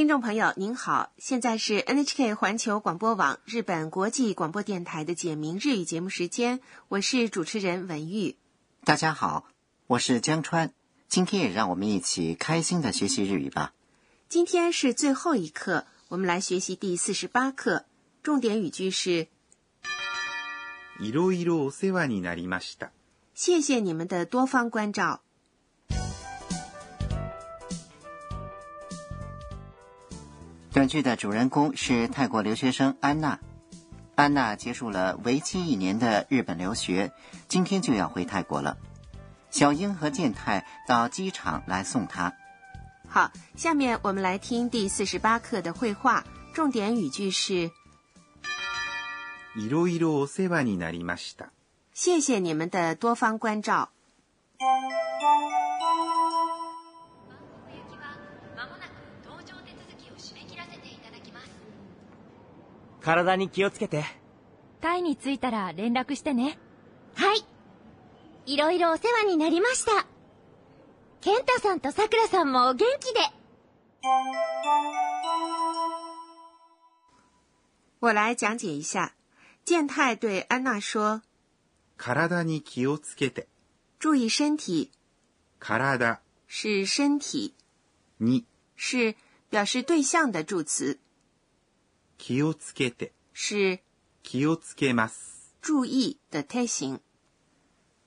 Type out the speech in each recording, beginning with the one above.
听众朋友您好，现在是 NHK 环球广播网日本国际广播电台的简明日语节目时间，我是主持人文玉。大家好，我是江川。今天也让我们一起开心的学习日语吧。今天是最后一课，我们来学习第四十八课，重点语句是いろいろお世話になりました。谢谢你们的多方关照。 短剧的主人公是泰国留学生安娜。安娜结束了为期一年的日本留学，今天就要回泰国了。小英和健太到机场来送她。好，下面我们来听第四十八课的绘画，重点语句是いろいろお世話になりました。谢谢你们的多方关照。 体に気をつけてタイに着いたら連絡してね。はい。いろいろお世話になりました。ケンタさんとさくらさんもお元気で。我来讲解一下。健太对安娜说体に気をつけて。：“注意身体，体是身体，に是表示对象的助词，気をつけて。是気をつけます。注意的态形。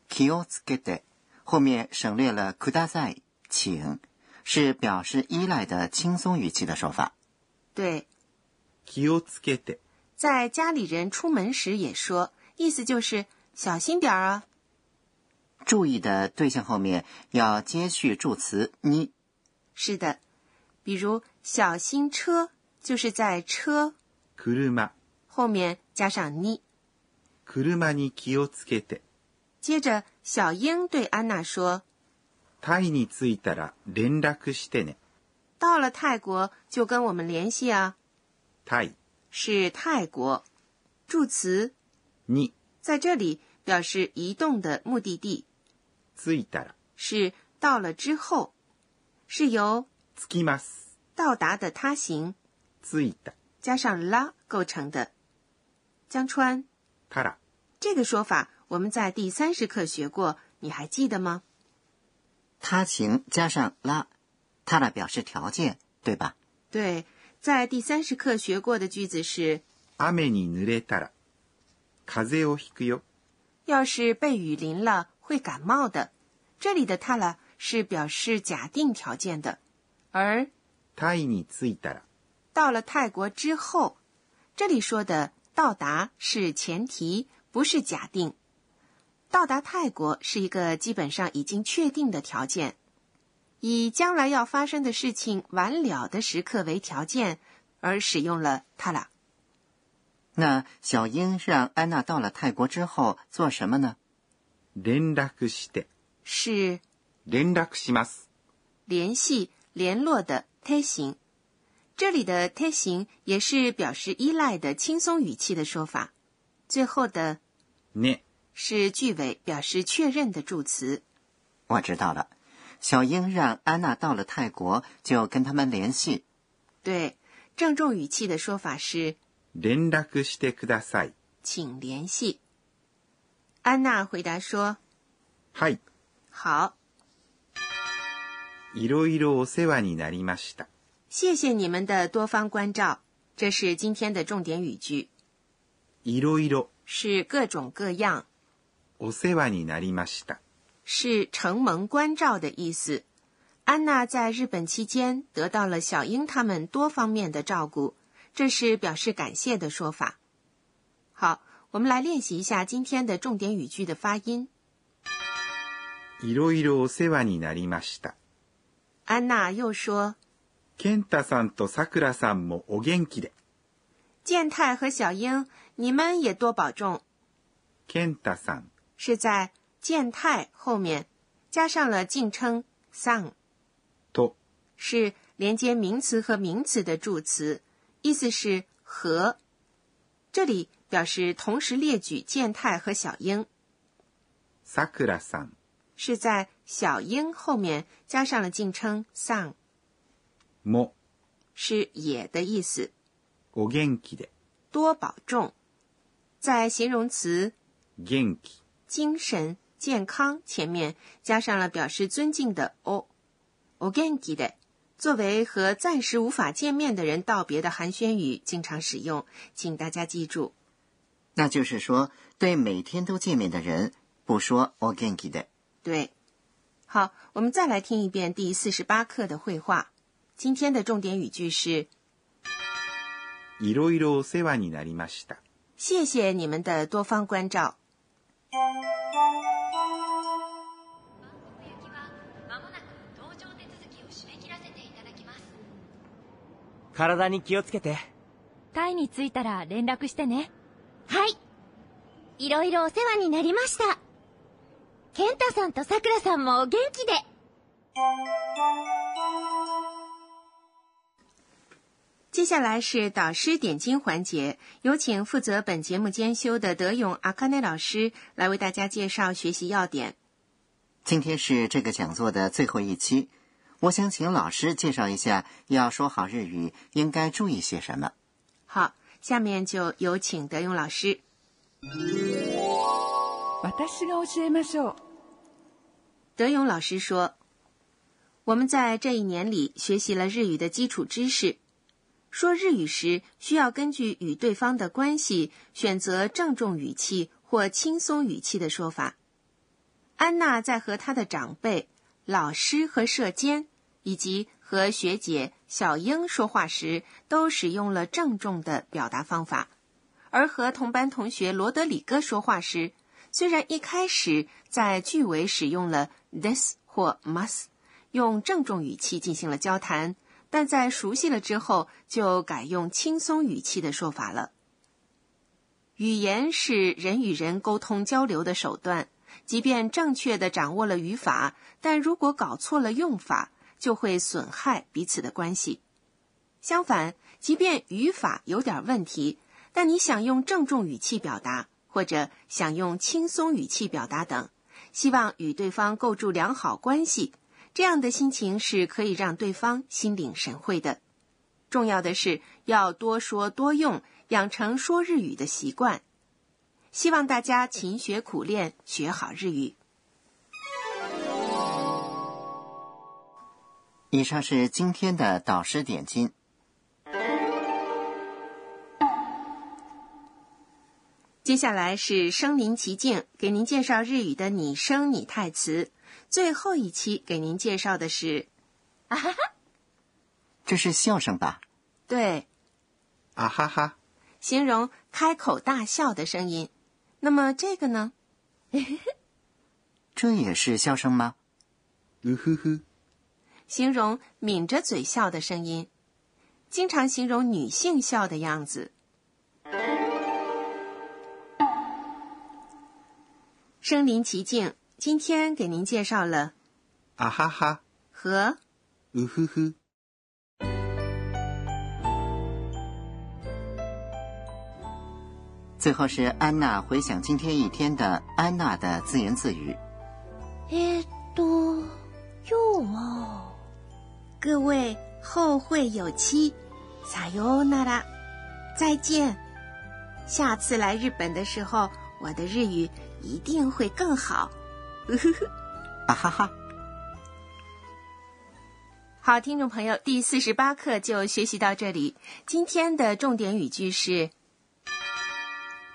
k i o s k e t 后面省略了 kudasai，请，是表示依赖的轻松语气的说法。对，気をつけて。在家里人出门时也说，意思就是小心点儿啊。注意的对象后面要接续助词你。是的，比如小心车，就是在车 車。后面加上你。車に気をつけて。接着，小英对安娜说タイに着いたら連絡してね。：“到了泰国就跟我们联系啊。タイ”是泰国，助词に在这里表示移动的目的地，着いたら是到了之后，是由着きます。到达的他形着いた 加上啦构成的。江川から这个说法我们在第三十课学过，你还记得吗？他形加上拉，它来表示条件，对吧？对，在第三十课学过的句子是：雨に濡れたら風邪をひくよ。要是被雨淋了会感冒的。这里的它了是表示假定条件的，而タイに着いたら 到了泰国之后，这里说的到达是前提，不是假定。到达泰国是一个基本上已经确定的条件，以将来要发生的事情完了的时刻为条件，而使用了它了。那小英让安娜到了泰国之后做什么呢？連絡して。是連絡します。联系、联络的贴形。 这里的贴形也是表示依赖的轻松语气的说法。最后的ね。是句尾表示确认的助词。我知道了。小英让安娜到了泰国就跟他们联系。对，郑重语气的说法是連絡してください。 “请联系”。安娜回答说はい。：“好，いろいろお世話になりました。 谢谢你们的多方关照。”这是今天的重点语句，いろいろ是各种各样，お世話になりました。是承蒙关照的意思。安娜在日本期间得到了小英他们多方面的照顾，这是表示感谢的说法。好，我们来练习一下今天的重点语句的发音。いろいろお世話になりました。安娜又说 健太さんとさくらさんもお元気で。：“健太和小英，你们也多保重。健太さん”是在健太后面加上了敬称 “sang”，と是连接名词和名词的助词，意思是和。这里表示同时列举健太和小英，さくらさん是在小英后面加上了敬称 “sang”， も 是也的意思，お元気で。多保重。在形容词元気。精神健康前面加上了表示尊敬的 o o g e n k i 的，作为和暂时无法见面的人道别的寒暄语，经常使用，请大家记住。那就是说，对每天都见面的人不说 o g e n k i 的。对，好，我们再来听一遍第四十八课的绘画。 今天的重点语句是：いろいろお世話になりました。谢谢你们的多方关照。体に気をつけて。タイに着いたら連絡してね。はい。いろいろお世話になりました。ケンタさんとさくらさんもお元気で。接下来是导师点睛环节，有请负责本节目监修的德勇阿卡内老师来为大家介绍学习要点。今天是这个讲座的最后一期，我想请老师介绍一下，要说好日语应该注意些什么。好，下面就有请德勇老师。私が教えましょう。德勇老师说：“我们在这一年里学习了日语的基础知识。 说日语时，需要根据与对方的关系选择郑重语气或轻松语气的说法。安娜在和她的长辈、老师和社监，以及和学姐小英说话时，都使用了郑重的表达方法；而和同班同学罗德里戈说话时，虽然一开始在句尾使用了 this 或 must，用郑重语气进行了交谈，但在熟悉了之后，就改用轻松语气的说法了。语言是人与人沟通交流的手段，即便正确的掌握了语法，但如果搞错了用法，就会损害彼此的关系。相反，即便语法有点问题，但你想用郑重语气表达，或者想用轻松语气表达等，希望与对方构筑良好关系，这样的心情是可以让对方心领神会的。重要的是要多说多用，养成说日语的习惯。希望大家勤学苦练，学好日语。以上是今天的导师点睛。接下来是身临其境，给您介绍日语的拟声拟态词。最后一期给您介绍的是，这是笑声吧？对，あはは。形容开口大笑的声音。那么这个呢？这也是笑声吗？うふふ。形容抿着嘴笑的声音，经常形容女性笑的样子。身临其境， 今天给您介绍了あはは。和うふふ。最后是安娜回想今天一天的安娜的自言自语。えーっと、今日は、各位后会有期，撒由那拉，再见。下次来日本的时候，我的日语一定会更好。 啊哈哈！好，听众朋友，第四十八课就学习到这里。今天的重点语句是：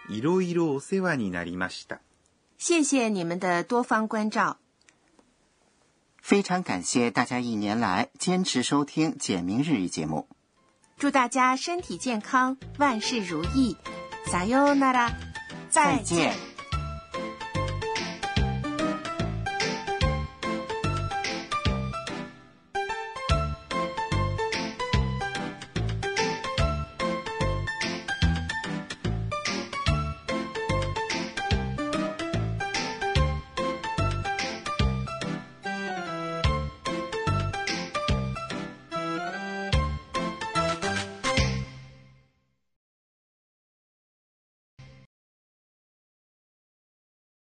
いろいろお世話になりました。谢谢你们的多方关照。非常感谢大家一年来坚持收听简明日语节目。祝大家身体健康，万事如意。撒由那拉，再见